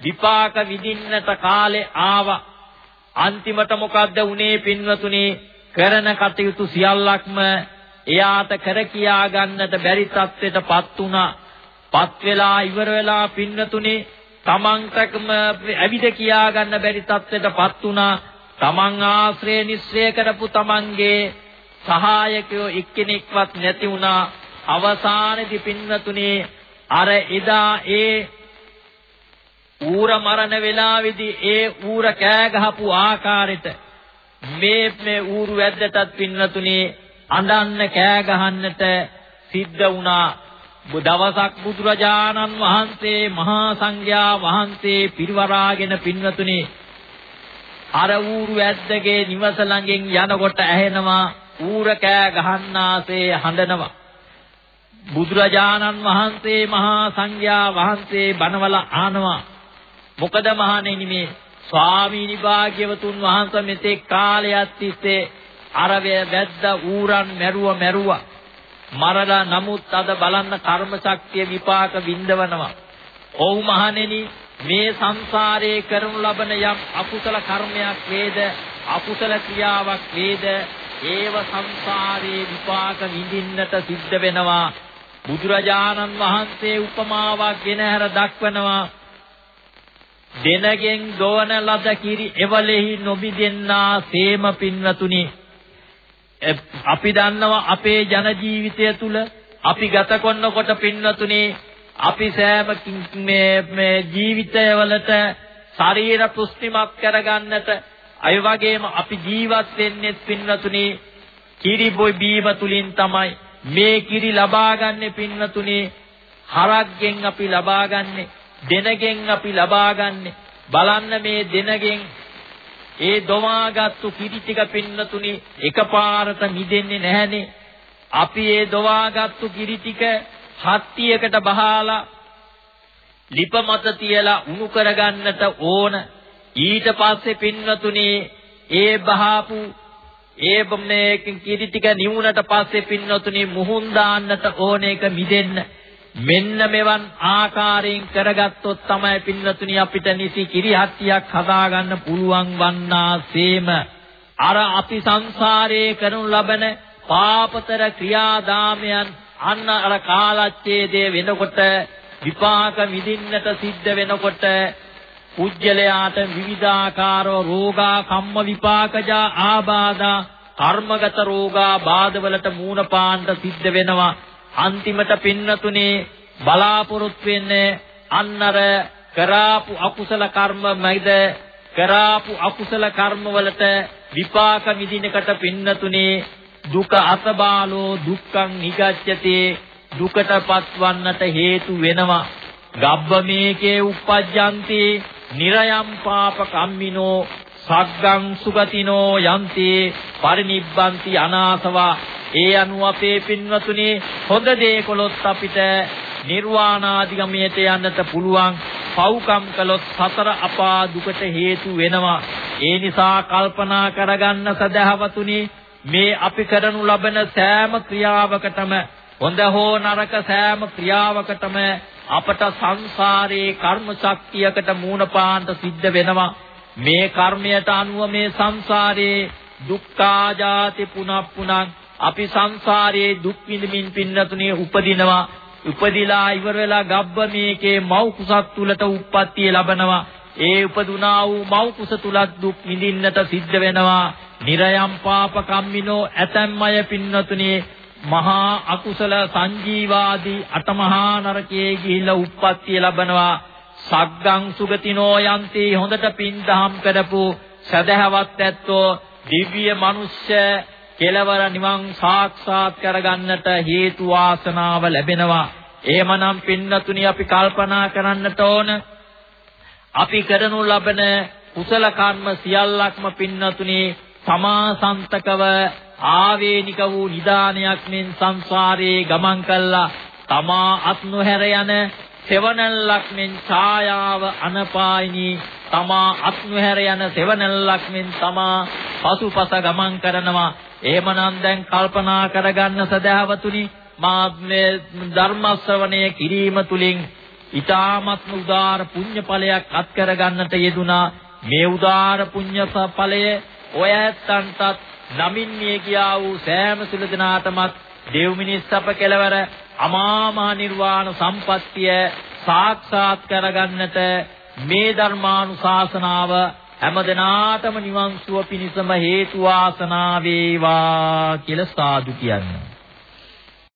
විපාක විඳින්නට කාලේ ආවා. අන්තිමට මොකද්ද උනේ පින්වතුනි කරන කටයුතු සියල්ලක්ම එයාට කර කියා ගන්නට බැරි තත්ත්වයටපත් වුණා. පත් වෙලා ඉවර වෙලා පින්නතුනි තමන්ටම ඇවිද කියා ගන්න බැරි තත්ත්වයටපත් වුණා. තමන් ආශ්‍රය නිස්සය කරපු තමන්ගේ සහායකයෝ එක්කෙනෙක්වත් නැති වුණා අවසානයේදී පින්නතුනේ අර එදා ඒ ඌර මරණ වෙලාවේදී ඒ ඌර කෑ ගහපු ආකාරයට මේ මේ ඌරු වැද්දටත් පින්නතුනේ අඬන්න කෑ ගහන්නට සිද්ධ වුණා. දවසක් බුදුරජාණන් වහන්සේ මහා සංඝයා වහන්සේ පිරිවරාගෙන පින්නතුනේ අර ඌරු ඇද්දගේ නිවස ළඟින් යනකොට ඇහෙනවා ඌර කෑ ගහන්නාසේ හඬනවා. බුදුරජාණන් වහන්සේ මහා සංඝයා වහන්සේ බණවල ආනවා මොකද මහණෙනි මේ ස්වාමීනි භාග්‍යවතුන් වහන්සේ මෙතෙක් කාලයක් තිස්සේ අරවේ වැද්ද ඌරන් මැරුව මැරුවා මරලා නමුත් අද බලන්න කර්ම ශක්තිය විපාක විඳවනවා. ඔව් මහණෙනි මේ සංසාරයේ කරනු ලබන යම් අකුසල කර්මයක් වේද අකුසල ක්‍රියාවක් වේද ඒව සංසාරයේ විපාක විඳින්නට සිද්ධ වෙනවා. බුදුරජාණන් වහන්සේ උපමාවක් ගෙන හැර දක්වනවා. දෙනගෙන් දෝන ලද කිරි එවලෙහි නොබිදෙන්නා සේම පින්වතුනි. අපි දන්නවා අපේ ජන ජීවිතය තුල අපි ගත කරනකොට පින්නතුනේ අපි සෑම මේ මේ ජීවිතයවලට ශරීර පුෂ්ටිමත් කරගන්නට අය වගේම අපි ජීවත් වෙන්නේ පින්නතුනේ කිරි බොයි බීම තුලින් තමයි. මේ කිරි ලබාගන්නේ පින්නතුනේ හරක්ගෙන් අපි ලබාගන්නේ. දෙනගෙන් අපි ලබාගන්නේ බලන්න මේ දෙනගෙන් ඒ දොවාගත්තු කිරි ටික පින්නතුනි එකපාරට මිදෙන්නේ නැහනේ. අපි ඒ දොවාගත්තු කිරි ටික හත්තියකට බහලා ලිප මත තියලා උණු කරගන්නට ඕන. ඊට පස්සේ පින්නතුනි ඒ බහාපු ඒ මේ කිරි ටික නිවුනට පස්සේ පින්නතුනි මුහුන් දාන්නට ඕන එක මිදෙන්න. මෙන්න මෙවන් ආකාරයෙන් කරගත්තොත් තමයි පින්නතුනි අපිට නිසි කිරිහත්තියක් හදාගන්න පුළුවන් වන්නාseම අර අපි සංසාරයේ කරනු ලබන පාපතර ක්‍රියාදාමයන් අන්න අර කාලච්ඡේදයේ වෙනකොට විපාක විඳින්නට සිද්ධ වෙනකොට කුජලයාට විවිධාකාරව රෝගා කම්ම විපාකජා ආබාධා කර්මගත රෝගා බාධවලට මූණ පාන්න සිද්ධ වෙනවා. අන්තිමට පින්නතුනේ බලාපොරොත්තු වෙන්නේ අන්නර කරාපු අකුසල කර්ම මැද කරාපු අකුසල කර්ම වලට විපාක විදිනකට පින්නතුනේ දුක අසබාලෝ දුක්ඛං නිගච්ඡති. දුකටපත් වන්නට හේතු වෙනවා. ගබ්බ මේකේ uppajjanti nirayam papa kamminoo සග්ගං සුගතිනෝ යන්ති පරිනිබ්බන්ති අනාසවා. ඒ අනුව අපේ පින්වතුනි හොඳ දේ කළොත් අපිට නිර්වාණාදිගමයට යන්නට පුළුවන්. පව්කම් කළොත් සතර අපා දුකට හේතු වෙනවා. ඒ නිසා කල්පනා කරගන්න සදහවතුනි මේ අපි කරනු ලබන සෑම ක්‍රියාවකටම හොඳ හෝ නරක සෑම ක්‍රියාවකටම අපට සංසාරේ කර්ම ශක්තියකට මූණ පාන්න සිද්ධ වෙනවා. මේ කර්මයට අනුව මේ සංසාරේ දුක්ඛා ජාති පුනප්පුනං අපි සංසාරයේ දුක් විඳමින් පින්නතුනේ උපදිනවා උපදිලා ඉවර වෙලා ගබ්බ මේකේ මව් කුසක් තුලට උප්පත්තිය ලබනවා. ඒ උපදුනා වූ මව් කුස තුලත් දුක් විඳින්නට සිද්ධ වෙනවා. නිරයම් පාප කම්මිනෝ ඇතැම්මය පින්නතුනේ මහා අකුසල සංජීවාදී අටමහා නරකයේ ගිහිල්ලා උප්පත්තිය ලබනවා. සග්ගං සුගතිනෝ යන්ති හොඳට පින් දහම් කරපු සදහවත් ඇත්තෝ දිව්‍ය මනුෂ්‍ය කෙලවර නිවන් සාක්ෂාත් කරගන්නට හේතු වාසනාව ලැබෙනවා. එහෙමනම් පින්නතුනි අපි කල්පනා කරන්නට ඕන අපි කරනු ලබන කුසල කර්ම සියල්ලක්ම පින්නතුනි සමාසන්තකව ආවේනික වූ නිදානයක් මෙන් සංසාරේ ගමන් කළා තමා අත් නොහැර යන සෙවණල්ලක් මෙන් ඡායාව අනපායිනී තමා අත් නොහැර යන සෙවණල්ලක් මෙන් තමා පසුපස ගමන් කරනවා. එහෙමනම් දැන් කල්පනා කරගන්න සදහවතුනි මා මේ ධර්ම ශ්‍රවණය කිරීම තුලින් ඊ타මත් උදාර පුණ්‍ය ඵලයක් අත් කරගන්නට යෙදුනා. මේ උදාර පුණ්‍ය ඵලය ඔය ඇත්තන්ටත් නමින් මිය ගියා වූ සෑම සුළු දිනාටමත් දෙව් මිනිස් අප කෙලවර අමා මහ නිර්වාණ සම්පත්තිය සාක්ෂාත් කරගන්නට මේ ධර්මානුශාසනාව හැමදෙනාටම නිවන් සුව පිණිසම හේතු වාසනා වේවා කියලා සාදු කියන්නේ.